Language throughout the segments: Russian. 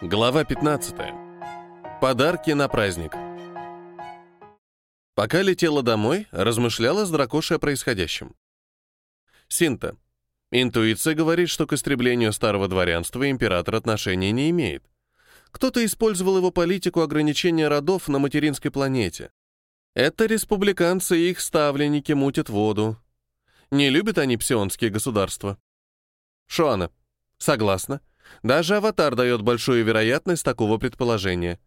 Глава 15. Подарки на праздник. Пока летела домой, размышляла с дракошей о происходящем. Синта. Интуиция говорит, что к истреблению старого дворянства император отношения не имеет. Кто-то использовал его политику ограничения родов на материнской планете. Это республиканцы и их ставленники мутят воду. Не любят они псионские государства. Шуана. Согласна. Даже аватар дает большую вероятность такого предположения.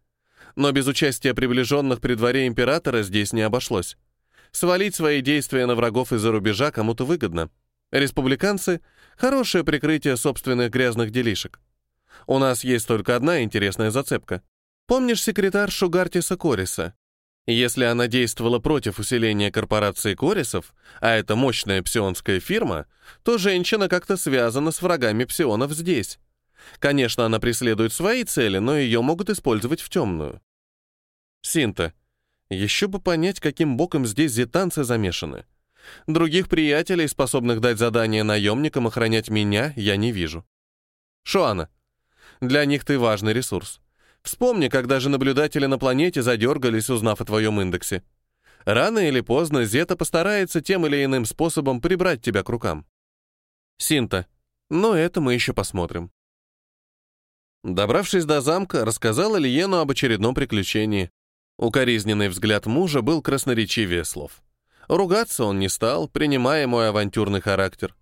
Но без участия приближенных при дворе императора здесь не обошлось. Свалить свои действия на врагов из-за рубежа кому-то выгодно. Республиканцы — хорошее прикрытие собственных грязных делишек. У нас есть только одна интересная зацепка. Помнишь секретаршу Гартиса Кориса? Если она действовала против усиления корпорации Корисов, а это мощная псионская фирма, то женщина как-то связана с врагами псионов здесь. Конечно, она преследует свои цели, но ее могут использовать в темную. Синта. Еще бы понять, каким боком здесь зетанцы замешаны. Других приятелей, способных дать задание наемникам охранять меня, я не вижу. Шуана. Для них ты важный ресурс. Вспомни, когда же наблюдатели на планете задергались, узнав о твоем индексе. Рано или поздно Зета постарается тем или иным способом прибрать тебя к рукам. Синта. Но это мы еще посмотрим. Добравшись до замка, рассказала Лиену об очередном приключении. Укоризненный взгляд мужа был красноречивее слов. Ругаться он не стал, принимая мой авантюрный характер.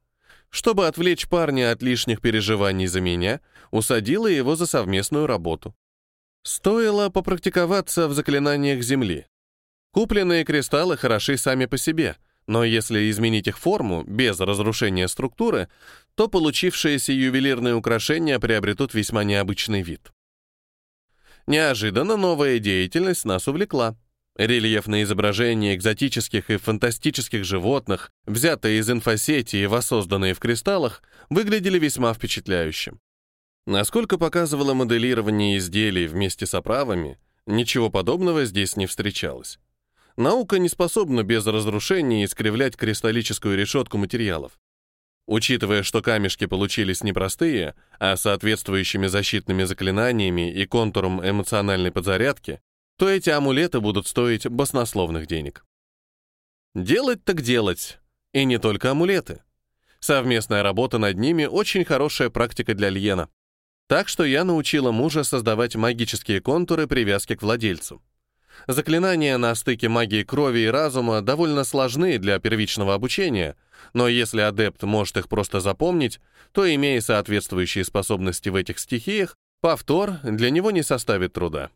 Чтобы отвлечь парня от лишних переживаний за меня, усадила его за совместную работу. Стоило попрактиковаться в заклинаниях Земли. Купленные кристаллы хороши сами по себе — но если изменить их форму, без разрушения структуры, то получившиеся ювелирные украшения приобретут весьма необычный вид. Неожиданно новая деятельность нас увлекла. Рельефные изображения экзотических и фантастических животных, взятые из инфосети и воссозданные в кристаллах, выглядели весьма впечатляющим. Насколько показывало моделирование изделий вместе с оправами, ничего подобного здесь не встречалось. Наука не способна без разрушения искривлять кристаллическую решетку материалов. Учитывая, что камешки получились непростые, а соответствующими защитными заклинаниями и контуром эмоциональной подзарядки, то эти амулеты будут стоить баснословных денег. Делать так делать. И не только амулеты. Совместная работа над ними — очень хорошая практика для Льена. Так что я научила мужа создавать магические контуры привязки к владельцу. Заклинания на стыке магии крови и разума довольно сложны для первичного обучения, но если адепт может их просто запомнить, то, имея соответствующие способности в этих стихиях, повтор для него не составит труда.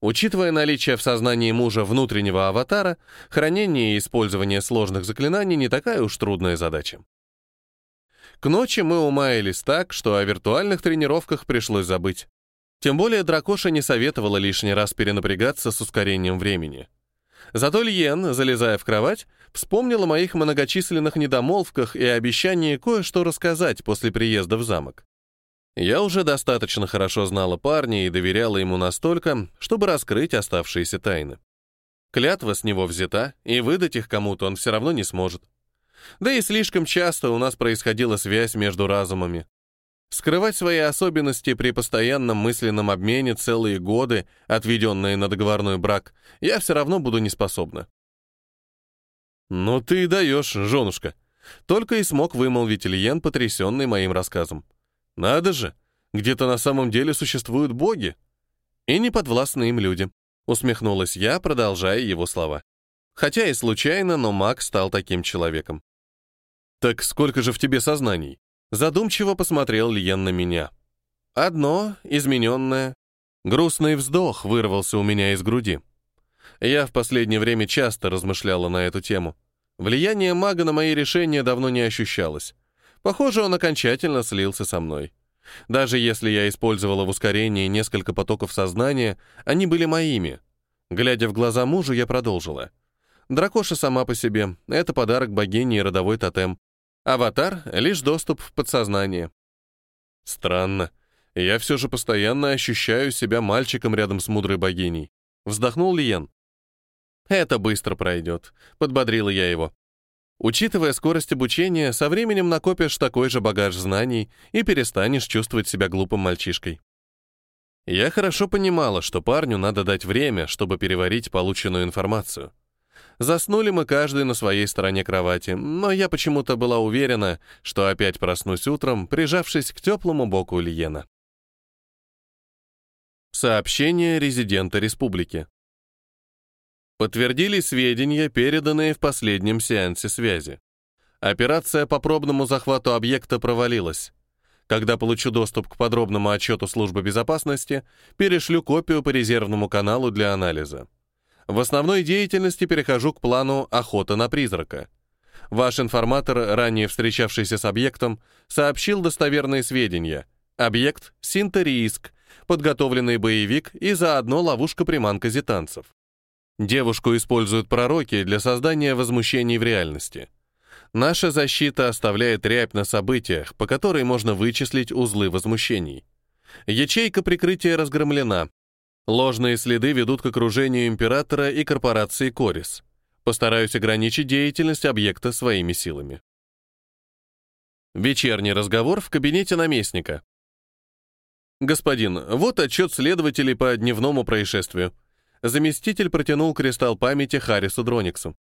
Учитывая наличие в сознании мужа внутреннего аватара, хранение и использование сложных заклинаний не такая уж трудная задача. К ночи мы умаялись так, что о виртуальных тренировках пришлось забыть. Тем более дракоша не советовала лишний раз перенапрягаться с ускорением времени. Зато Льен, залезая в кровать, вспомнил о моих многочисленных недомолвках и обещании кое-что рассказать после приезда в замок. Я уже достаточно хорошо знала парня и доверяла ему настолько, чтобы раскрыть оставшиеся тайны. Клятва с него взята, и выдать их кому-то он все равно не сможет. Да и слишком часто у нас происходила связь между разумами. Скрывать свои особенности при постоянном мысленном обмене целые годы, отведенные на договорной брак, я все равно буду не способна. «Ну ты и даешь, женушка!» Только и смог вымолвить Ильен, потрясенный моим рассказом. «Надо же! Где-то на самом деле существуют боги!» «И неподвластные им люди», — усмехнулась я, продолжая его слова. Хотя и случайно, но маг стал таким человеком. «Так сколько же в тебе сознаний?» Задумчиво посмотрел Льен на меня. Одно, измененное. Грустный вздох вырвался у меня из груди. Я в последнее время часто размышляла на эту тему. Влияние мага на мои решения давно не ощущалось. Похоже, он окончательно слился со мной. Даже если я использовала в ускорении несколько потоков сознания, они были моими. Глядя в глаза мужу, я продолжила. Дракоша сама по себе — это подарок богини и родовой тотем. Аватар — лишь доступ в подсознание. Странно. Я все же постоянно ощущаю себя мальчиком рядом с мудрой богиней. Вздохнул Лиен. Это быстро пройдет, подбодрила я его. Учитывая скорость обучения, со временем накопишь такой же багаж знаний и перестанешь чувствовать себя глупым мальчишкой. Я хорошо понимала, что парню надо дать время, чтобы переварить полученную информацию. Заснули мы каждый на своей стороне кровати, но я почему-то была уверена, что опять проснусь утром, прижавшись к теплому боку Лиена. Сообщение резидента республики. Подтвердили сведения, переданные в последнем сеансе связи. Операция по пробному захвату объекта провалилась. Когда получу доступ к подробному отчету службы безопасности, перешлю копию по резервному каналу для анализа. В основной деятельности перехожу к плану «Охота на призрака». Ваш информатор, ранее встречавшийся с объектом, сообщил достоверные сведения. Объект — Синтерииск, подготовленный боевик и заодно ловушка-приманка зитанцев. Девушку используют пророки для создания возмущений в реальности. Наша защита оставляет рябь на событиях, по которой можно вычислить узлы возмущений. Ячейка прикрытия разгромлена. Ложные следы ведут к окружению императора и корпорации Корис. Постараюсь ограничить деятельность объекта своими силами. Вечерний разговор в кабинете наместника. «Господин, вот отчет следователей по дневному происшествию». Заместитель протянул кристалл памяти Харрису Дрониксу.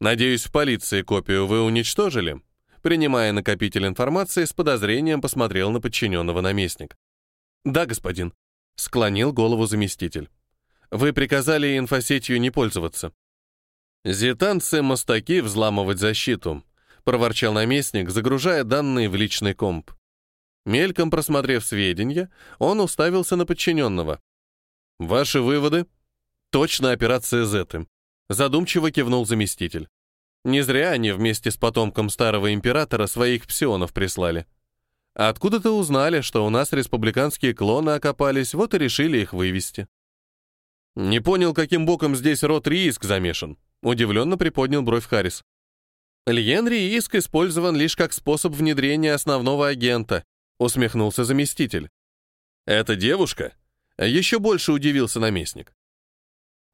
Надеюсь, в полиции копию вы уничтожили? Принимая накопитель информации, с подозрением посмотрел на подчиненного наместник. Да, господин. Склонил голову заместитель. Вы приказали инфосетью не пользоваться. Зитанцы-мостаки взламывать защиту, проворчал наместник, загружая данные в личный комп. Мельком просмотрев сведения, он уставился на подчиненного. «Ваши выводы?» «Точно операция Зеты. Задумчиво кивнул заместитель. Не зря они вместе с потомком старого императора своих псионов прислали. Откуда-то узнали, что у нас республиканские клоны окопались, вот и решили их вывести. Не понял, каким боком здесь род Рииск замешан. Удивленно приподнял бровь Харрис. Льен Рииск использован лишь как способ внедрения основного агента, усмехнулся заместитель. Это девушка? Еще больше удивился наместник.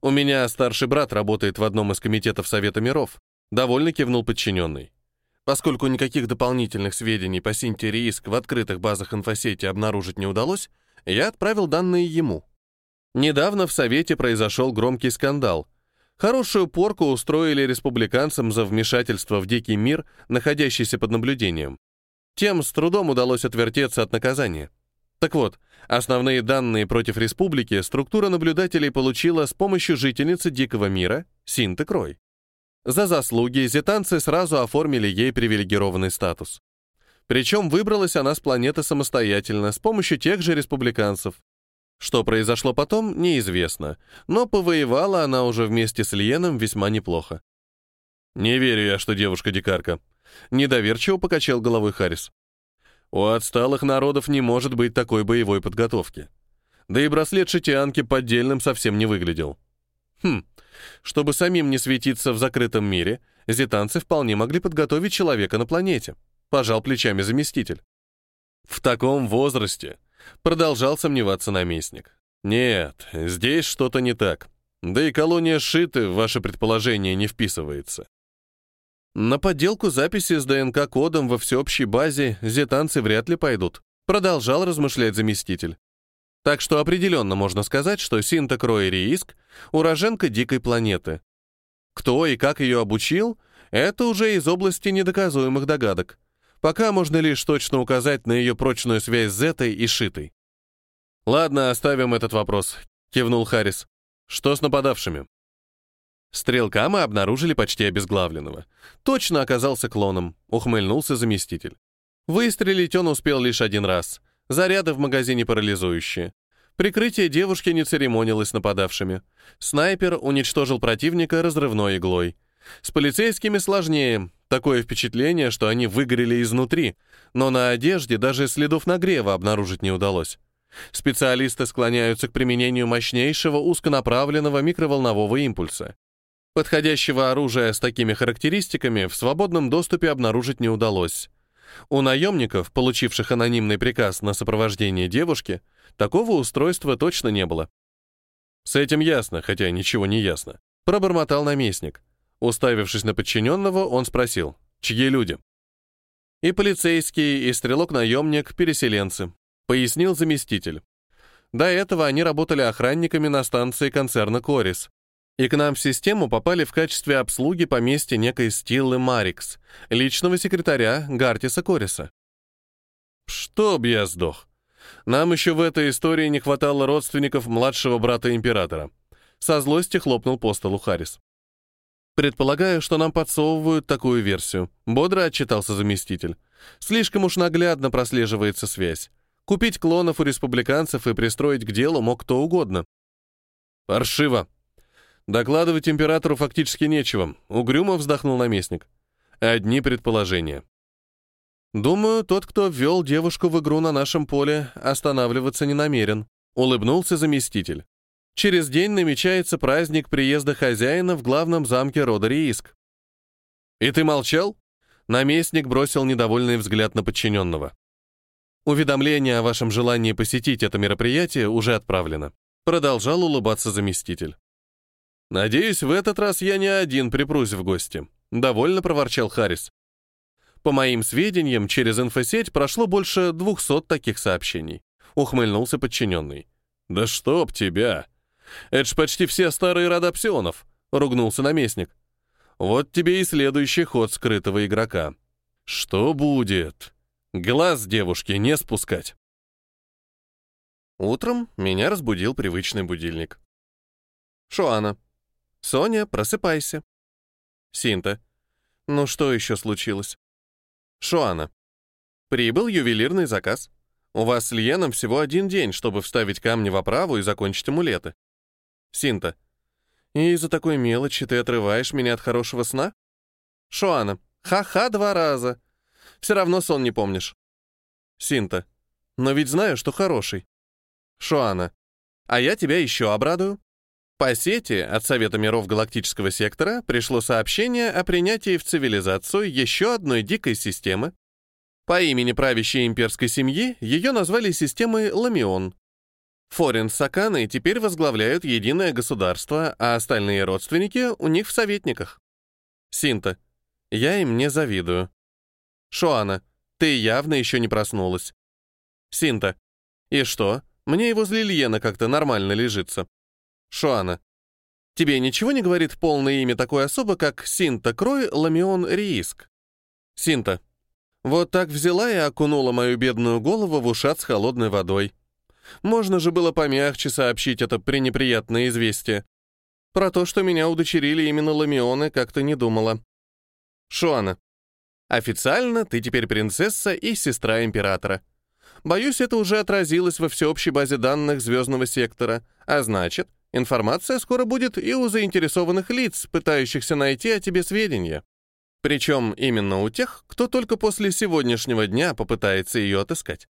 «У меня старший брат работает в одном из комитетов Совета миров», довольно кивнул подчиненный. Поскольку никаких дополнительных сведений по Синте Риск в открытых базах инфосети обнаружить не удалось, я отправил данные ему. Недавно в Совете произошел громкий скандал. Хорошую порку устроили республиканцам за вмешательство в дикий мир, находящийся под наблюдением. Тем с трудом удалось отвертеться от наказания. Так вот, основные данные против республики структура наблюдателей получила с помощью жительницы Дикого мира Синты Крой. За заслуги зетанцы сразу оформили ей привилегированный статус. Причем выбралась она с планеты самостоятельно, с помощью тех же республиканцев. Что произошло потом, неизвестно, но повоевала она уже вместе с Лиеном весьма неплохо. «Не верю я, что девушка-дикарка», — недоверчиво покачал головой Харрис. У отсталых народов не может быть такой боевой подготовки. Да и браслет шитианки поддельным совсем не выглядел. Хм, чтобы самим не светиться в закрытом мире, зитанцы вполне могли подготовить человека на планете. Пожал плечами заместитель. В таком возрасте продолжал сомневаться наместник. Нет, здесь что-то не так. Да и колония Шиты в ваше предположение не вписывается. На подделку записи с ДНК-кодом во всеобщей базе зетанцы вряд ли пойдут, продолжал размышлять заместитель. Так что определенно можно сказать, что Синта Кроэрииск — уроженка дикой планеты. Кто и как ее обучил — это уже из области недоказуемых догадок. Пока можно лишь точно указать на ее прочную связь с Зетой и Шитой. «Ладно, оставим этот вопрос», — кивнул Харрис. «Что с нападавшими?» Стрелка мы обнаружили почти обезглавленного. Точно оказался клоном, ухмыльнулся заместитель. Выстрелить он успел лишь один раз. Заряды в магазине парализующие. Прикрытие девушки не церемонилось нападавшими. Снайпер уничтожил противника разрывной иглой. С полицейскими сложнее. Такое впечатление, что они выгорели изнутри, но на одежде даже следов нагрева обнаружить не удалось. Специалисты склоняются к применению мощнейшего узконаправленного микроволнового импульса. Подходящего оружия с такими характеристиками в свободном доступе обнаружить не удалось. У наемников, получивших анонимный приказ на сопровождение девушки, такого устройства точно не было. С этим ясно, хотя ничего не ясно. Пробормотал наместник. Уставившись на подчиненного, он спросил, чьи люди? И полицейские, и стрелок-наемник, переселенцы, пояснил заместитель. До этого они работали охранниками на станции концерна «Корис». И к нам в систему попали в качестве обслуги поместья некой Стиллы Марикс, личного секретаря Гартиса Кориса. Чтоб я сдох. Нам еще в этой истории не хватало родственников младшего брата императора. Со злости хлопнул по столу Харрис. Предполагаю, что нам подсовывают такую версию. Бодро отчитался заместитель. Слишком уж наглядно прослеживается связь. Купить клонов у республиканцев и пристроить к делу мог кто угодно. Паршиво. Докладывать императору фактически нечего. Угрюмо вздохнул наместник. Одни предположения. Думаю, тот, кто ввел девушку в игру на нашем поле, останавливаться не намерен. Улыбнулся заместитель. Через день намечается праздник приезда хозяина в главном замке рода Рииск. «И ты молчал?» Наместник бросил недовольный взгляд на подчиненного. «Уведомление о вашем желании посетить это мероприятие уже отправлено», продолжал улыбаться заместитель. «Надеюсь, в этот раз я не один припрусь в гости», довольно проворчал Харрис. По моим сведениям, через инфосеть прошло больше двухсот таких сообщений. Ухмыльнулся подчиненный. «Да чтоб тебя!» Это ж почти все старые рода ругнулся наместник. Вот тебе и следующий ход скрытого игрока. Что будет? Глаз девушки не спускать. Утром меня разбудил привычный будильник. Шоана. Соня, просыпайся. Синта. Ну что еще случилось? Шоана. Прибыл ювелирный заказ. У вас с Льеном всего один день, чтобы вставить камни в оправу и закончить амулеты. Синта. И из-за такой мелочи ты отрываешь меня от хорошего сна? Шуана. Ха-ха два раза. Все равно сон не помнишь. Синта. Но ведь знаю, что хороший. Шуана. А я тебя еще обрадую. По сети от Совета миров Галактического сектора пришло сообщение о принятии в цивилизацию еще одной дикой системы. По имени правящей имперской семьи ее назвали системой Ламион. Форин с Саканой теперь возглавляют единое государство, а остальные родственники у них в советниках. Синта. Я им не завидую. Шоана. Ты явно еще не проснулась. Синта. И что? Мне и возле Льена как-то нормально лежится. Шоана. Тебе ничего не говорит полное имя такой особы, как Синта Крой Ламион Рииск? Синта. Вот так взяла и окунула мою бедную голову в ушат с холодной водой. Можно же было помягче сообщить это пренеприятное известие. Про то, что меня удочерили именно Ламионы, как-то не думала. Шуана. Официально ты теперь принцесса и сестра императора. Боюсь, это уже отразилось во всеобщей базе данных звездного сектора, а значит, информация скоро будет и у заинтересованных лиц, пытающихся найти о тебе сведения. Причем именно у тех, кто только после сегодняшнего дня попытается ее отыскать.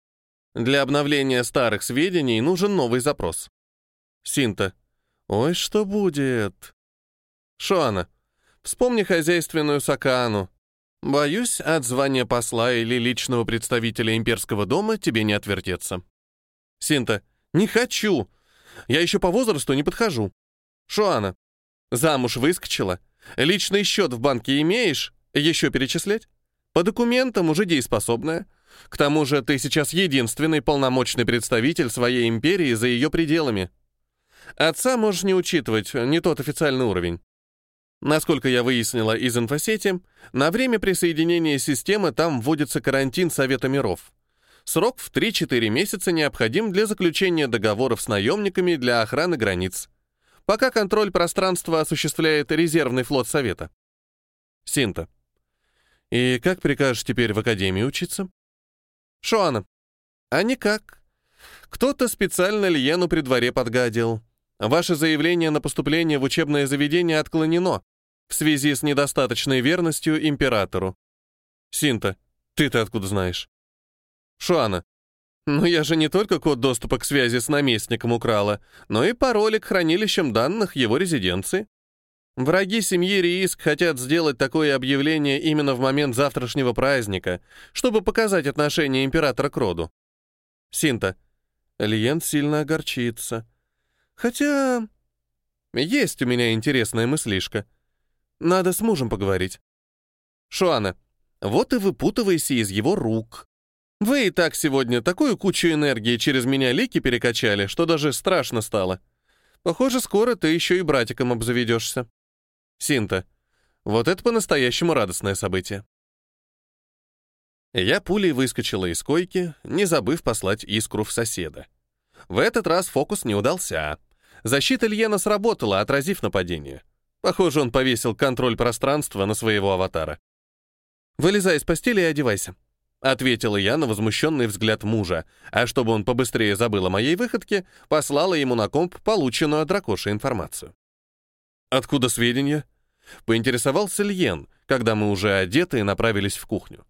Для обновления старых сведений нужен новый запрос. Синта. Ой, что будет? Шоана. Вспомни хозяйственную Сакаану. Боюсь, от звания посла или личного представителя имперского дома тебе не отвертеться. Синта. Не хочу. Я еще по возрасту не подхожу. Шоана. Замуж выскочила. Личный счет в банке имеешь? Еще перечислять? По документам уже дееспособная. К тому же ты сейчас единственный полномочный представитель своей империи за ее пределами. Отца можешь не учитывать, не тот официальный уровень. Насколько я выяснила из инфосети, на время присоединения системы там вводится карантин Совета миров. Срок в 3-4 месяца необходим для заключения договоров с наемниками для охраны границ. Пока контроль пространства осуществляет резервный флот Совета. Синта. И как прикажешь теперь в Академии учиться? Шуана. А никак. Кто-то специально Льену при дворе подгадил. Ваше заявление на поступление в учебное заведение отклонено в связи с недостаточной верностью императору. Синта. Ты-то откуда знаешь? Шуана. Ну я же не только код доступа к связи с наместником украла, но и пароли к хранилищам данных его резиденции. Враги семьи Рииск хотят сделать такое объявление именно в момент завтрашнего праздника, чтобы показать отношение императора к роду. Синта. Лиент сильно огорчится. Хотя... Есть у меня интересная мыслишка. Надо с мужем поговорить. Шуана. Вот и выпутывайся из его рук. Вы и так сегодня такую кучу энергии через меня лики перекачали, что даже страшно стало. Похоже, скоро ты еще и братиком обзаведешься. Синта, вот это по-настоящему радостное событие. Я пулей выскочила из койки, не забыв послать искру в соседа. В этот раз фокус не удался. Защита Льена сработала, отразив нападение. Похоже, он повесил контроль пространства на своего аватара. «Вылезай из постели и одевайся», — ответила я на возмущенный взгляд мужа, а чтобы он побыстрее забыл о моей выходке, послала ему на комп полученную от дракоши информацию. «Откуда сведения?» — поинтересовался Льен, когда мы уже одеты и направились в кухню.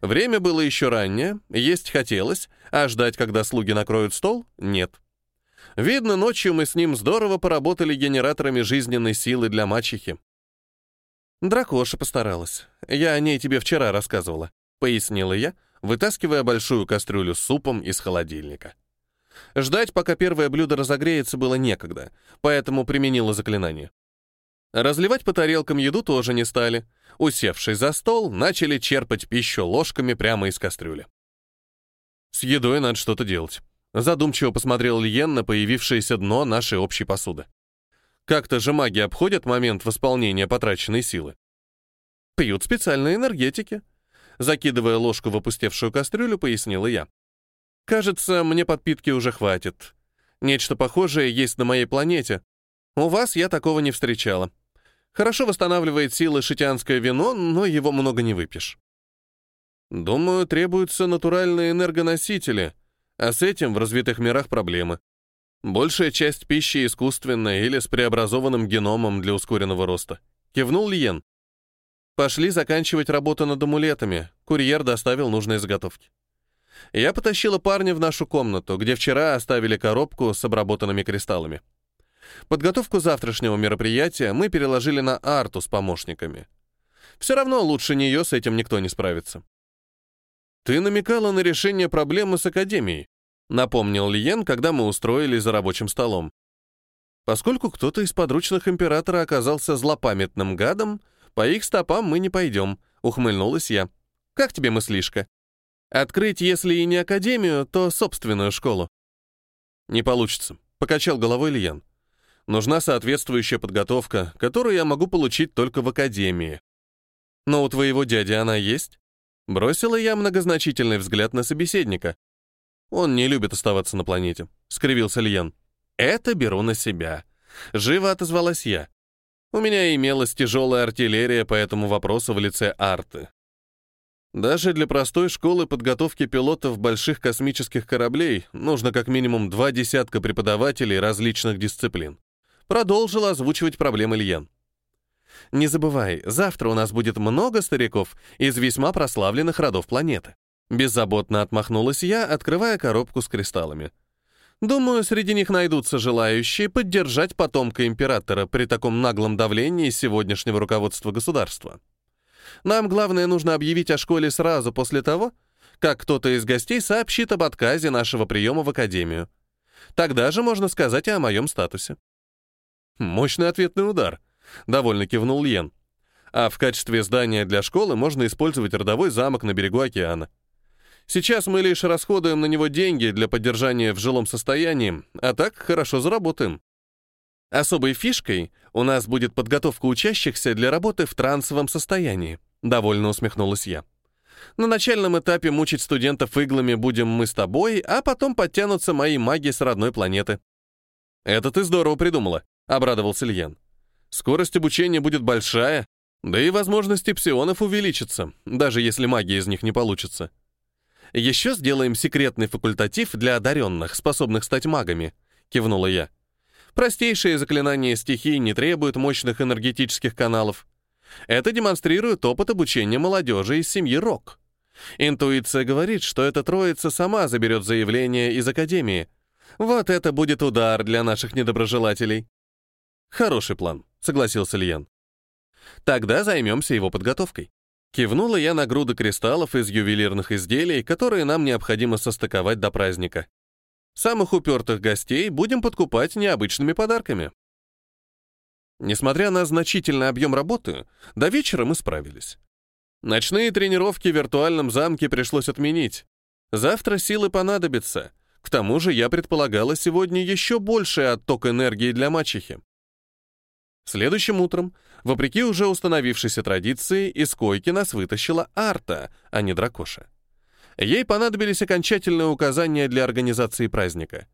Время было еще раннее, есть хотелось, а ждать, когда слуги накроют стол, нет. Видно, ночью мы с ним здорово поработали генераторами жизненной силы для мачехи. Дракоша постаралась. Я о ней тебе вчера рассказывала, пояснила я, вытаскивая большую кастрюлю с супом из холодильника. Ждать, пока первое блюдо разогреется, было некогда, поэтому применила заклинание. Разливать по тарелкам еду тоже не стали. Усевшись за стол, начали черпать пищу ложками прямо из кастрюли. С едой надо что-то делать. Задумчиво посмотрел Льен на появившееся дно нашей общей посуды. Как-то же маги обходят момент восполнения потраченной силы. Пьют специальные энергетики. Закидывая ложку в опустевшую кастрюлю, пояснила я. Кажется, мне подпитки уже хватит. Нечто похожее есть на моей планете. У вас я такого не встречала. Хорошо восстанавливает силы шитянское вино, но его много не выпьешь. Думаю, требуются натуральные энергоносители, а с этим в развитых мирах проблемы. Большая часть пищи искусственная или с преобразованным геномом для ускоренного роста. Кивнул Лиен. Пошли заканчивать работу над амулетами. Курьер доставил нужные заготовки. Я потащила парня в нашу комнату, где вчера оставили коробку с обработанными кристаллами. Подготовку завтрашнего мероприятия мы переложили на Арту с помощниками. Все равно лучше нее с этим никто не справится. «Ты намекала на решение проблемы с Академией», напомнил Лиен, когда мы устроились за рабочим столом. Поскольку кто-то из подручных императора оказался злопамятным гадом, по их стопам мы не пойдем, ухмыльнулась я. Как тебе мыслишка? Открыть, если и не академию, то собственную школу. Не получится, покачал головой Лиен. Нужна соответствующая подготовка, которую я могу получить только в академии. Но у твоего дяди она есть? Бросила я многозначительный взгляд на собеседника. Он не любит оставаться на планете, скривился Льен. Это беру на себя. Живо отозвалась я. У меня имелась тяжелая артиллерия по этому вопросу в лице арты. Даже для простой школы подготовки пилотов больших космических кораблей нужно как минимум два десятка преподавателей различных дисциплин. Продолжил озвучивать проблемы Ильен. Не забывай, завтра у нас будет много стариков из весьма прославленных родов планеты. Беззаботно отмахнулась я, открывая коробку с кристаллами. Думаю, среди них найдутся желающие поддержать потомка императора при таком наглом давлении сегодняшнего руководства государства. Нам главное нужно объявить о школе сразу после того, как кто-то из гостей сообщит об отказе нашего приема в академию. Тогда же можно сказать и о моем статусе. Мощный ответный удар, довольно кивнул Льен. А в качестве здания для школы можно использовать родовой замок на берегу океана. Сейчас мы лишь расходуем на него деньги для поддержания в жилом состоянии, а так хорошо заработаем. Особой фишкой у нас будет подготовка учащихся для работы в трансовом состоянии, довольно усмехнулась я. На начальном этапе мучить студентов иглами будем мы с тобой, а потом подтянутся мои маги с родной планеты. Это ты здорово придумала, обрадовался Льен. Скорость обучения будет большая, да и возможности псионов увеличатся, даже если магия из них не получится. Еще сделаем секретный факультатив для одаренных, способных стать магами, кивнула я. Простейшие заклинания стихий не требуют мощных энергетических каналов. Это демонстрирует опыт обучения молодежи из семьи Рок. Интуиция говорит, что эта троица сама заберет заявление из Академии. Вот это будет удар для наших недоброжелателей. Хороший план, согласился Льян. Тогда займемся его подготовкой. Кивнула я на груды кристаллов из ювелирных изделий, которые нам необходимо состыковать до праздника. Самых упертых гостей будем подкупать необычными подарками. Несмотря на значительный объем работы, до вечера мы справились. Ночные тренировки в виртуальном замке пришлось отменить. Завтра силы понадобятся. К тому же я предполагала сегодня еще больший отток энергии для мачехи. Следующим утром, вопреки уже установившейся традиции, из койки нас вытащила Арта, а не Дракоша. Ей понадобились окончательные указания для организации праздника.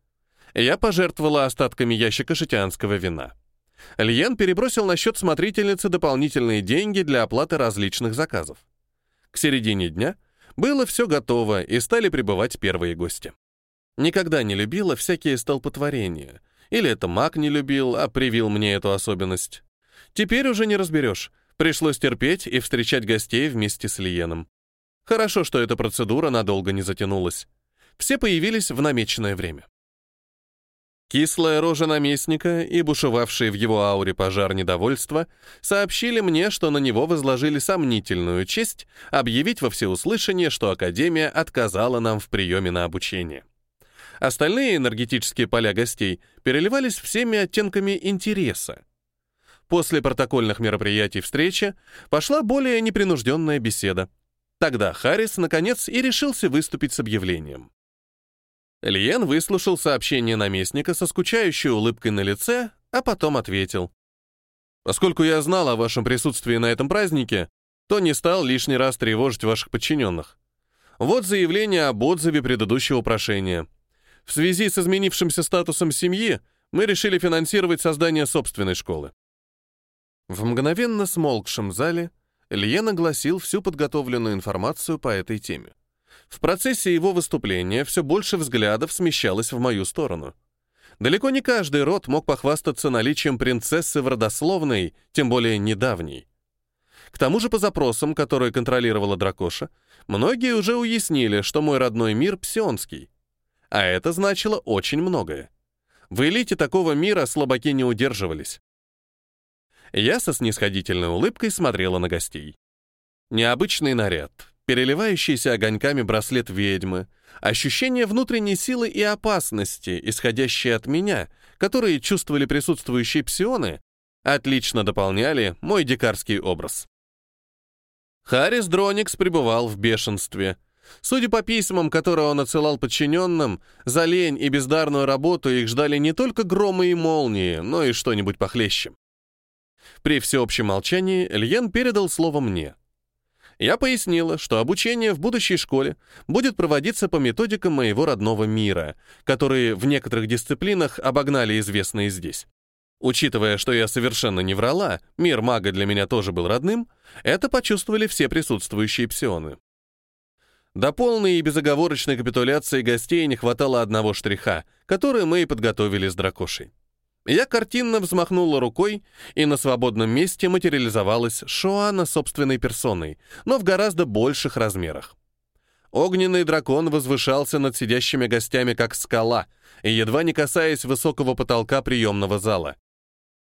Я пожертвовала остатками ящика шитянского вина. Льен перебросил на счет смотрительницы дополнительные деньги для оплаты различных заказов. К середине дня было все готово, и стали прибывать первые гости. Никогда не любила всякие столпотворения. Или это маг не любил, а привил мне эту особенность. Теперь уже не разберешь. Пришлось терпеть и встречать гостей вместе с Лиеном. Хорошо, что эта процедура надолго не затянулась. Все появились в намеченное время. Кислая рожа наместника и бушевавший в его ауре пожар недовольства сообщили мне, что на него возложили сомнительную честь объявить во всеуслышание, что Академия отказала нам в приеме на обучение. Остальные энергетические поля гостей переливались всеми оттенками интереса. После протокольных мероприятий встречи пошла более непринужденная беседа. Тогда Харрис, наконец, и решился выступить с объявлением. Лиен выслушал сообщение наместника со скучающей улыбкой на лице, а потом ответил. «Поскольку я знал о вашем присутствии на этом празднике, то не стал лишний раз тревожить ваших подчиненных. Вот заявление об отзыве предыдущего прошения. В связи с изменившимся статусом семьи мы решили финансировать создание собственной школы». В мгновенно смолкшем зале Льен огласил всю подготовленную информацию по этой теме. В процессе его выступления все больше взглядов смещалось в мою сторону. Далеко не каждый род мог похвастаться наличием принцессы в родословной, тем более недавней. К тому же по запросам, которые контролировала Дракоша, многие уже уяснили, что мой родной мир псионский. А это значило очень многое. В элите такого мира слабаки не удерживались. Я со снисходительной улыбкой смотрела на гостей. Необычный наряд, переливающийся огоньками браслет ведьмы, ощущение внутренней силы и опасности, исходящие от меня, которые чувствовали присутствующие псионы, отлично дополняли мой дикарский образ. Харрис Дроникс пребывал в бешенстве. Судя по письмам, которые он отсылал подчиненным, за лень и бездарную работу их ждали не только громы и молнии, но и что-нибудь похлеще. При всеобщем молчании Льен передал слово мне. Я пояснила, что обучение в будущей школе будет проводиться по методикам моего родного мира, которые в некоторых дисциплинах обогнали известные здесь. Учитывая, что я совершенно не врала, мир мага для меня тоже был родным, это почувствовали все присутствующие псионы. До полной и безоговорочной капитуляции гостей не хватало одного штриха, который мы и подготовили с дракошей. Я картинно взмахнула рукой, и на свободном месте материализовалась Шоана собственной персоной, но в гораздо больших размерах. Огненный дракон возвышался над сидящими гостями как скала, едва не касаясь высокого потолка приемного зала.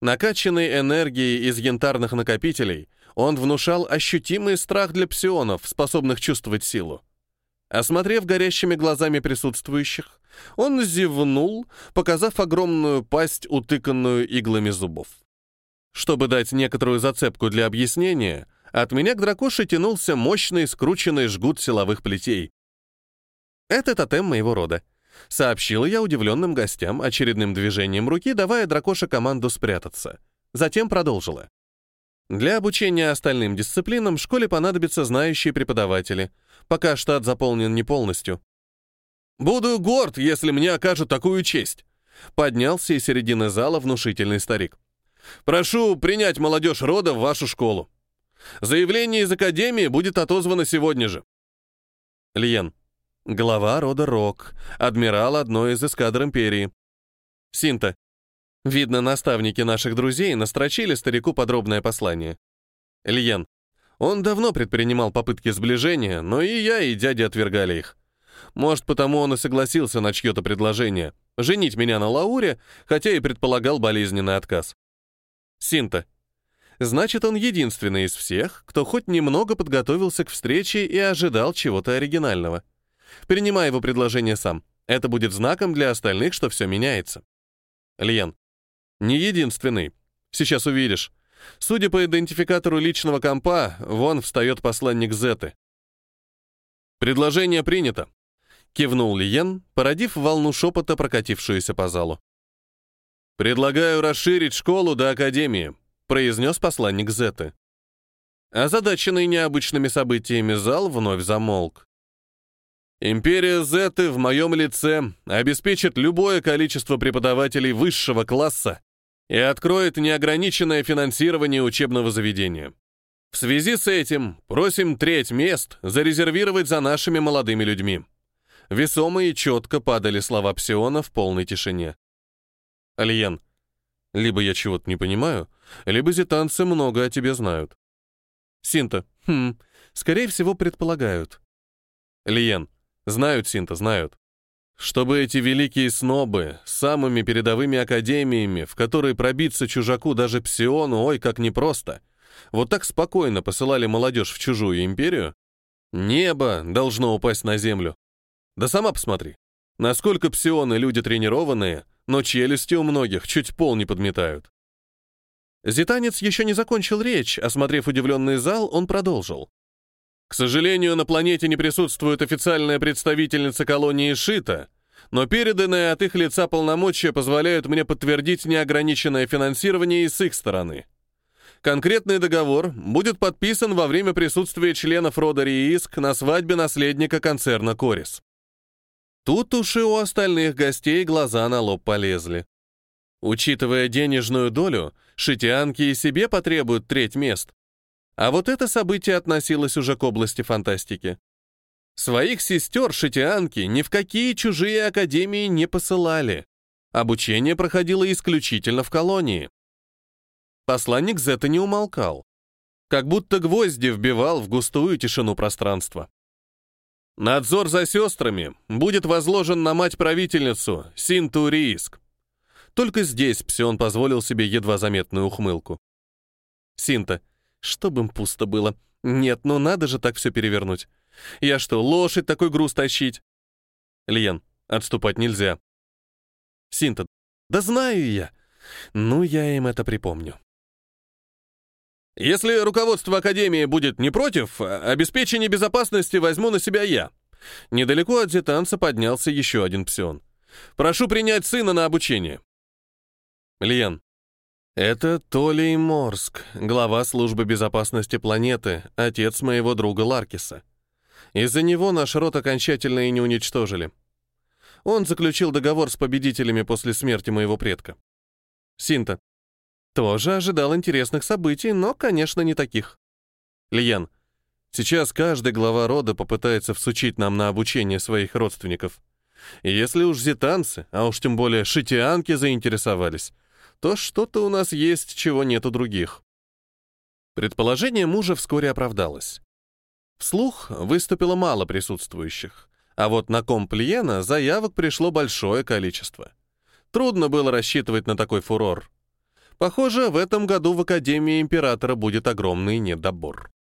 Накачанный энергией из янтарных накопителей, он внушал ощутимый страх для псионов, способных чувствовать силу. Осмотрев горящими глазами присутствующих, он зевнул, показав огромную пасть, утыканную иглами зубов. Чтобы дать некоторую зацепку для объяснения, от меня к дракоше тянулся мощный скрученный жгут силовых плетей. «Это тотем моего рода», — сообщила я удивленным гостям очередным движением руки, давая дракоше команду спрятаться. Затем продолжила. Для обучения остальным дисциплинам в школе понадобятся знающие преподаватели, пока штат заполнен не полностью. «Буду горд, если мне окажут такую честь», — поднялся из середины зала внушительный старик. «Прошу принять молодежь рода в вашу школу. Заявление из Академии будет отозвано сегодня же». Лиен. Глава рода Рок, адмирал одной из эскадр Империи. Синта. Видно, наставники наших друзей настрочили старику подробное послание. Лиен. Он давно предпринимал попытки сближения, но и я, и дядя отвергали их. Может, потому он и согласился на чье-то предложение — женить меня на Лауре, хотя и предполагал болезненный отказ. Синта. Значит, он единственный из всех, кто хоть немного подготовился к встрече и ожидал чего-то оригинального. Принимай его предложение сам. Это будет знаком для остальных, что все меняется. Лиен. Не единственный. Сейчас увидишь. Судя по идентификатору личного компа, вон встает посланник Зеты. «Предложение принято», — кивнул Лиен, породив волну шепота, прокатившуюся по залу. «Предлагаю расширить школу до Академии», — произнес посланник Зеты. Озадаченный необычными событиями зал вновь замолк. Империя Зеты в моем лице обеспечит любое количество преподавателей высшего класса и откроет неограниченное финансирование учебного заведения. В связи с этим просим треть мест зарезервировать за нашими молодыми людьми. Весомо и четко падали слова Псиона в полной тишине. Алиен, либо я чего-то не понимаю, либо зитанцы много о тебе знают. Синта, хм, скорее всего, предполагают. Лиен, знают, Синта, знают. Чтобы эти великие снобы с самыми передовыми академиями, в которые пробиться чужаку даже псиону, ой, как непросто, вот так спокойно посылали молодежь в чужую империю, небо должно упасть на землю. Да сама посмотри, насколько псионы люди тренированные, но челюсти у многих чуть пол не подметают. Зитанец еще не закончил речь, осмотрев удивленный зал, он продолжил. К сожалению, на планете не присутствует официальная представительница колонии Шита, но переданные от их лица полномочия позволяют мне подтвердить неограниченное финансирование и с их стороны. Конкретный договор будет подписан во время присутствия членов рода Рииск на свадьбе наследника концерна Корис. Тут уж и у остальных гостей глаза на лоб полезли. Учитывая денежную долю, шитианки и себе потребуют треть мест, а вот это событие относилось уже к области фантастики. Своих сестер шитианки ни в какие чужие академии не посылали. Обучение проходило исключительно в колонии. Посланник Зета не умолкал. Как будто гвозди вбивал в густую тишину пространства. Надзор за сестрами будет возложен на мать-правительницу, Синту Риск. Только здесь Псион позволил себе едва заметную ухмылку. Синта, чтобы им пусто было. Нет, ну надо же так все перевернуть. Я что, лошадь такой груз тащить? Лиен, отступать нельзя. Синта, да знаю я. Ну, я им это припомню. Если руководство Академии будет не против, обеспечение безопасности возьму на себя я. Недалеко от Зитанца поднялся еще один псион. Прошу принять сына на обучение. Лиен, это Толей Морск, глава службы безопасности планеты, отец моего друга Ларкиса. Из-за него наш род окончательно и не уничтожили. Он заключил договор с победителями после смерти моего предка. Синта. Тоже ожидал интересных событий, но, конечно, не таких. Лиен. Сейчас каждый глава рода попытается всучить нам на обучение своих родственников. Если уж зитанцы, а уж тем более шитианки заинтересовались, то что-то у нас есть, чего нет у других. Предположение мужа вскоре оправдалось. Вслух выступило мало присутствующих, а вот на комплиена заявок пришло большое количество. Трудно было рассчитывать на такой фурор. Похоже, в этом году в Академии Императора будет огромный недобор.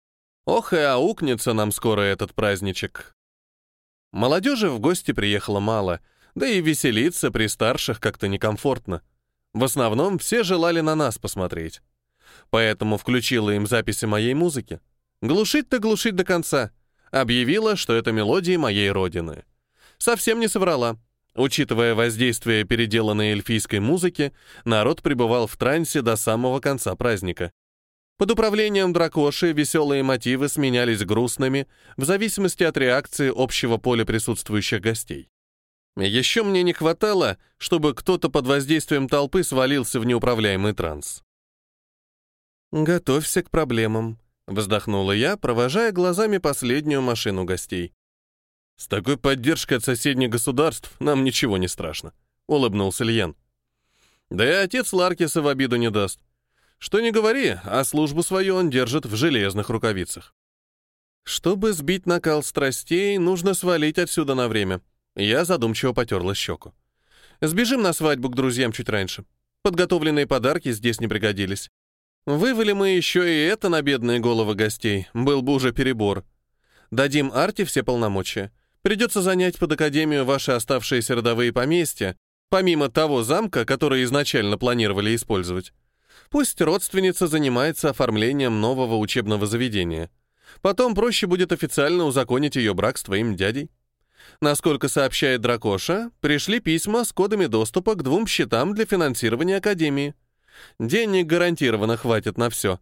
Ох и аукнется нам скоро этот праздничек. Молодежи в гости приехало мало, да и веселиться при старших как-то некомфортно. В основном все желали на нас посмотреть. Поэтому включила им записи моей музыки. Глушить-то глушить до конца. Объявила, что это мелодии моей родины. Совсем не соврала. Учитывая воздействие переделанной эльфийской музыки, народ пребывал в трансе до самого конца праздника. Под управлением дракоши веселые мотивы сменялись грустными в зависимости от реакции общего поля присутствующих гостей. Еще мне не хватало, чтобы кто-то под воздействием толпы свалился в неуправляемый транс. «Готовься к проблемам», — вздохнула я, провожая глазами последнюю машину гостей. «С такой поддержкой от соседних государств нам ничего не страшно», — улыбнулся Льен. «Да и отец Ларкиса в обиду не даст. Что не говори, а службу свою он держит в железных рукавицах. Чтобы сбить накал страстей, нужно свалить отсюда на время», я задумчиво потерла щеку. «Сбежим на свадьбу к друзьям чуть раньше. Подготовленные подарки здесь не пригодились. Вывели мы еще и это на бедные головы гостей. Был бы уже перебор. Дадим Арте все полномочия. Придется занять под Академию ваши оставшиеся родовые поместья, помимо того замка, который изначально планировали использовать. Пусть родственница занимается оформлением нового учебного заведения. Потом проще будет официально узаконить ее брак с твоим дядей. Насколько сообщает Дракоша, пришли письма с кодами доступа к двум счетам для финансирования Академии. Денег гарантированно хватит на все.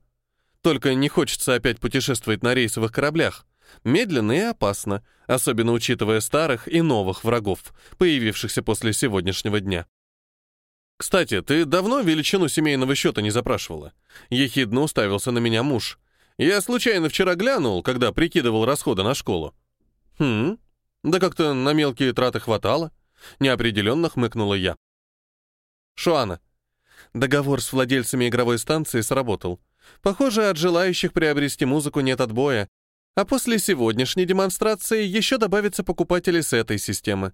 Только не хочется опять путешествовать на рейсовых кораблях. Медленно и опасно, особенно учитывая старых и новых врагов, появившихся после сегодняшнего дня. «Кстати, ты давно величину семейного счета не запрашивала?» Ехидно уставился на меня муж. «Я случайно вчера глянул, когда прикидывал расходы на школу». «Хм, да как-то на мелкие траты хватало», — неопределенно хмыкнула я. «Шуана, договор с владельцами игровой станции сработал. Похоже, от желающих приобрести музыку нет отбоя, а после сегодняшней демонстрации еще добавятся покупатели с этой системы.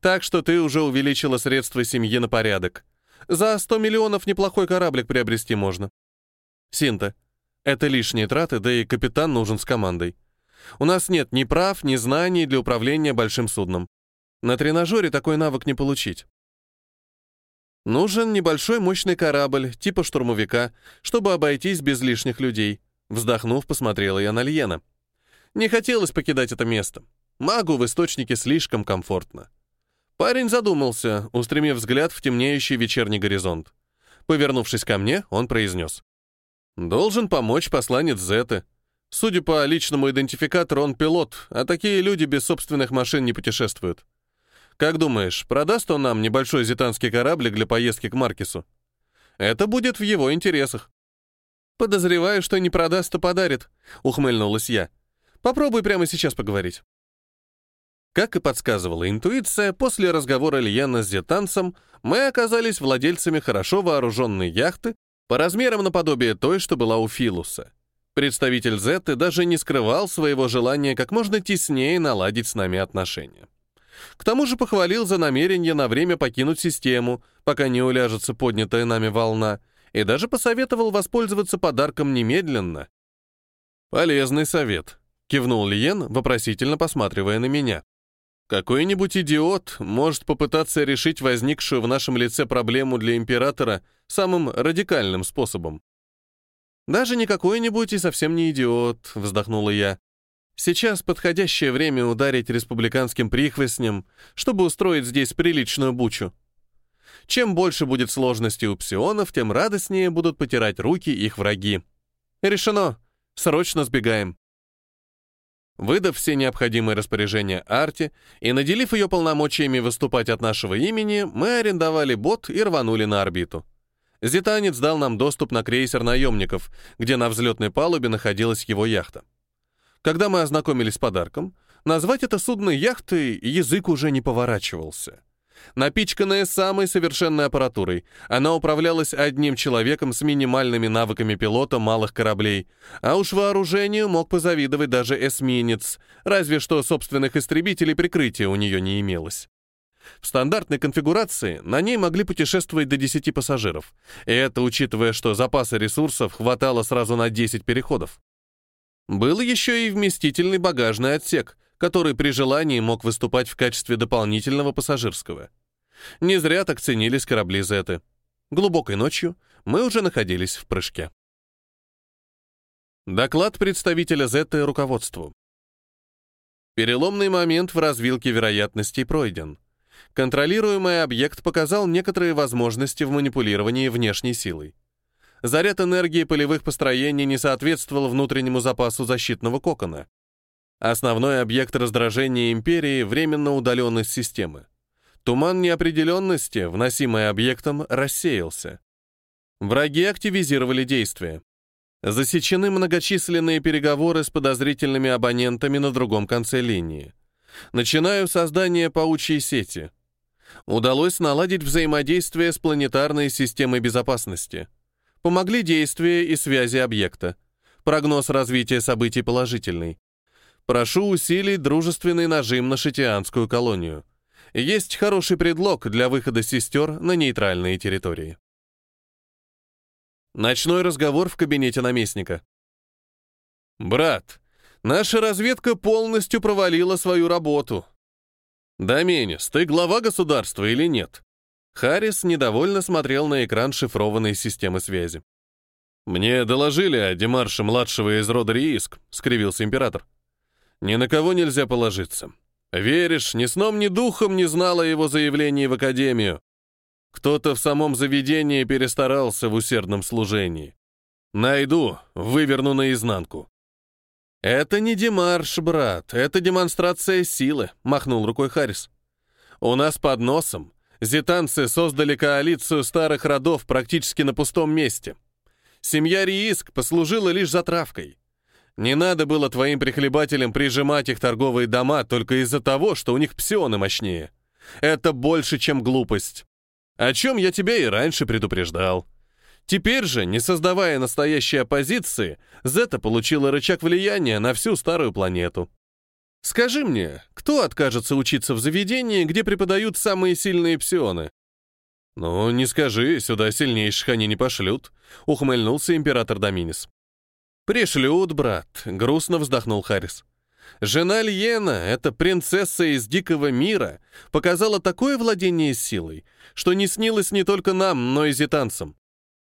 Так что ты уже увеличила средства семьи на порядок. За 100 миллионов неплохой кораблик приобрести можно. Синта, это лишние траты, да и капитан нужен с командой. У нас нет ни прав, ни знаний для управления большим судном. На тренажере такой навык не получить. Нужен небольшой мощный корабль, типа штурмовика, чтобы обойтись без лишних людей. Вздохнув, посмотрела я на Льена. Не хотелось покидать это место. Магу в источнике слишком комфортно. Парень задумался, устремив взгляд в темнеющий вечерний горизонт. Повернувшись ко мне, он произнес. «Должен помочь посланец Зеты. Судя по личному идентификатору, он пилот, а такие люди без собственных машин не путешествуют. Как думаешь, продаст он нам небольшой зетанский кораблик для поездки к Маркису? Это будет в его интересах». «Подозреваю, что не продаст, то подарит», — ухмыльнулась я. Попробуй прямо сейчас поговорить. Как и подсказывала интуиция, после разговора Льяна с Зетанцем мы оказались владельцами хорошо вооруженной яхты по размерам наподобие той, что была у Филуса. Представитель Зетты даже не скрывал своего желания как можно теснее наладить с нами отношения. К тому же похвалил за намерение на время покинуть систему, пока не уляжется поднятая нами волна, и даже посоветовал воспользоваться подарком немедленно. Полезный совет. Кивнул Лиен, вопросительно посматривая на меня. Какой-нибудь идиот может попытаться решить возникшую в нашем лице проблему для императора самым радикальным способом. Даже не какой-нибудь и совсем не идиот, вздохнула я. Сейчас подходящее время ударить республиканским прихвостням, чтобы устроить здесь приличную бучу. Чем больше будет сложностей у псионов, тем радостнее будут потирать руки их враги. Решено. Срочно сбегаем. Выдав все необходимые распоряжения Арте и наделив ее полномочиями выступать от нашего имени, мы арендовали бот и рванули на орбиту. Зитанец дал нам доступ на крейсер наемников, где на взлетной палубе находилась его яхта. Когда мы ознакомились с подарком, назвать это судно яхтой язык уже не поворачивался. Напичканная самой совершенной аппаратурой, она управлялась одним человеком с минимальными навыками пилота малых кораблей, а уж вооружению мог позавидовать даже эсминец, разве что собственных истребителей прикрытия у нее не имелось. В стандартной конфигурации на ней могли путешествовать до 10 пассажиров, и это учитывая, что запаса ресурсов хватало сразу на 10 переходов. Был еще и вместительный багажный отсек — который при желании мог выступать в качестве дополнительного пассажирского. Не зря так ценились корабли Зеты. Глубокой ночью мы уже находились в прыжке. Доклад представителя Зеты руководству. Переломный момент в развилке вероятностей пройден. Контролируемый объект показал некоторые возможности в манипулировании внешней силой. Заряд энергии полевых построений не соответствовал внутреннему запасу защитного кокона. Основной объект раздражения империи временно удален из системы. Туман неопределенности, вносимый объектом, рассеялся. Враги активизировали действия. Засечены многочисленные переговоры с подозрительными абонентами на другом конце линии. Начинаю создание паучьей сети. Удалось наладить взаимодействие с планетарной системой безопасности. Помогли действия и связи объекта. Прогноз развития событий положительный. Прошу усилить дружественный нажим на шитианскую колонию. Есть хороший предлог для выхода сестер на нейтральные территории. Ночной разговор в кабинете наместника. «Брат, наша разведка полностью провалила свою работу». «Доменис, ты глава государства или нет?» Харрис недовольно смотрел на экран шифрованной системы связи. «Мне доложили о демарше младшего из рода Рииск», — скривился император. «Ни на кого нельзя положиться. Веришь, ни сном, ни духом не знал о его заявлении в академию. Кто-то в самом заведении перестарался в усердном служении. Найду, выверну наизнанку». «Это не демарш, брат, это демонстрация силы», — махнул рукой Харрис. «У нас под носом зитанцы создали коалицию старых родов практически на пустом месте. Семья Рииск послужила лишь затравкой. Не надо было твоим прихлебателям прижимать их торговые дома только из-за того, что у них псионы мощнее. Это больше, чем глупость. О чем я тебя и раньше предупреждал. Теперь же, не создавая настоящей оппозиции, Зета получила рычаг влияния на всю старую планету. Скажи мне, кто откажется учиться в заведении, где преподают самые сильные псионы? «Ну, не скажи, сюда сильнейших они не пошлют», — ухмыльнулся император Доминис. «Пришлют, брат», — грустно вздохнул Харрис. «Жена Льена, эта принцесса из дикого мира, показала такое владение силой, что не снилось не только нам, но и зитанцам.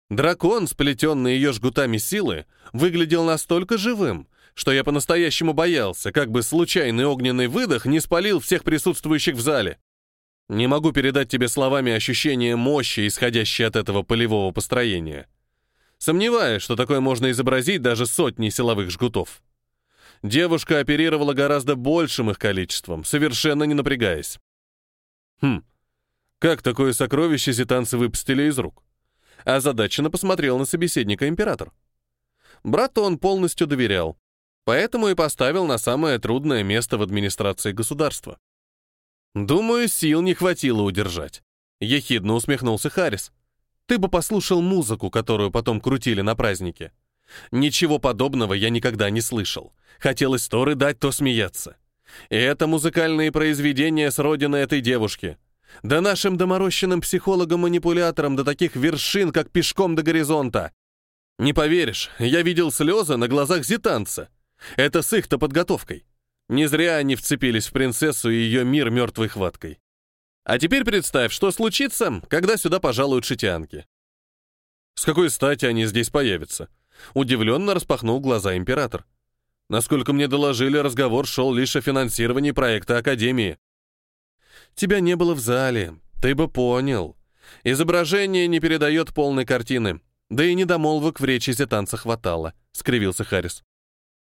Дракон, сплетенный ее жгутами силы, выглядел настолько живым, что я по-настоящему боялся, как бы случайный огненный выдох не спалил всех присутствующих в зале. Не могу передать тебе словами ощущение мощи, исходящее от этого полевого построения. Сомневаюсь, что такое можно изобразить даже сотней силовых жгутов. Девушка оперировала гораздо большим их количеством, совершенно не напрягаясь. Хм, как такое сокровище зитанцы выпустили из рук? Озадаченно посмотрел на собеседника император. Брату он полностью доверял, поэтому и поставил на самое трудное место в администрации государства. «Думаю, сил не хватило удержать», — ехидно усмехнулся Харрис. «Ты бы послушал музыку, которую потом крутили на празднике. Ничего подобного я никогда не слышал. Хотелось то рыдать, то смеяться. И это музыкальные произведения с родины этой девушки. Да нашим доморощенным психологам-манипуляторам до таких вершин, как пешком до горизонта. Не поверишь, я видел слезы на глазах зитанца. Это с их-то подготовкой. Не зря они вцепились в принцессу и ее мир мертвой хваткой. А теперь представь, что случится, когда сюда пожалуют шитянки. С какой стати они здесь появятся? Удивленно распахнул глаза император. Насколько мне доложили, разговор шел лишь о финансировании проекта Академии. Тебя не было в зале, ты бы понял. Изображение не передает полной картины, да и недомолвок в речи зетанца хватало, скривился Харрис.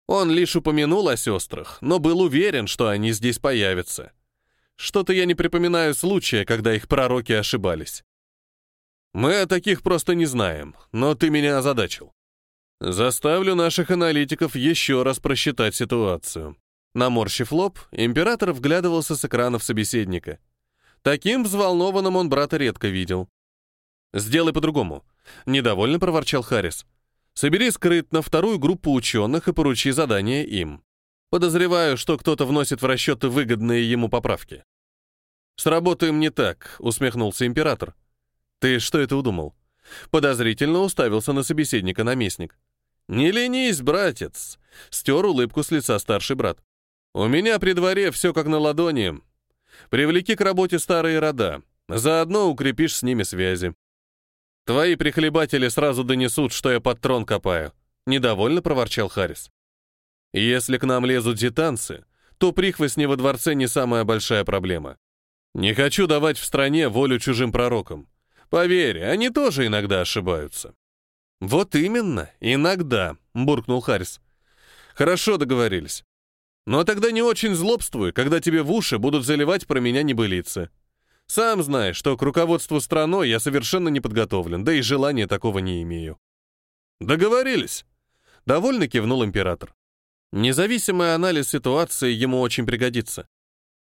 Он лишь упомянул о сестрах, но был уверен, что они здесь появятся. Что-то я не припоминаю случая, когда их пророки ошибались. Мы о таких просто не знаем, но ты меня озадачил. Заставлю наших аналитиков еще раз просчитать ситуацию. Наморщив лоб, император вглядывался с экранов собеседника. Таким взволнованным он брата редко видел. «Сделай по-другому», — недовольно проворчал Харрис. Собери скрытно вторую группу ученых и поручи задание им. Подозреваю, что кто-то вносит в расчеты выгодные ему поправки. «Сработаем не так», — усмехнулся император. «Ты что это удумал?» Подозрительно уставился на собеседника наместник. «Не ленись, братец!» — стер улыбку с лица старший брат. «У меня при дворе все как на ладони. Привлеки к работе старые рода, заодно укрепишь с ними связи. «Твои прихлебатели сразу донесут, что я под трон копаю», — недовольно проворчал Харрис. «Если к нам лезут зитанцы, то прихвостни во дворце не самая большая проблема. Не хочу давать в стране волю чужим пророкам. Поверь, они тоже иногда ошибаются». «Вот именно, иногда», — буркнул Харрис. «Хорошо договорились. Но тогда не очень злобствуй, когда тебе в уши будут заливать про меня небылицы. Сам знаешь, что к руководству страной я совершенно не подготовлен, да и желания такого не имею. Договорились. Довольно кивнул император. Независимый анализ ситуации ему очень пригодится.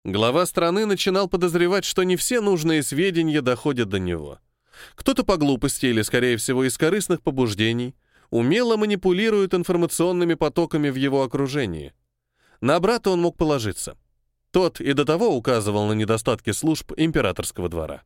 Глава страны начинал подозревать, что не все нужные сведения доходят до него. Кто-то по глупости или, скорее всего, из корыстных побуждений умело манипулирует информационными потоками в его окружении. На брата он мог положиться. Тот и до того указывал на недостатки служб императорского двора.